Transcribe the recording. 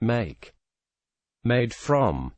make, made from,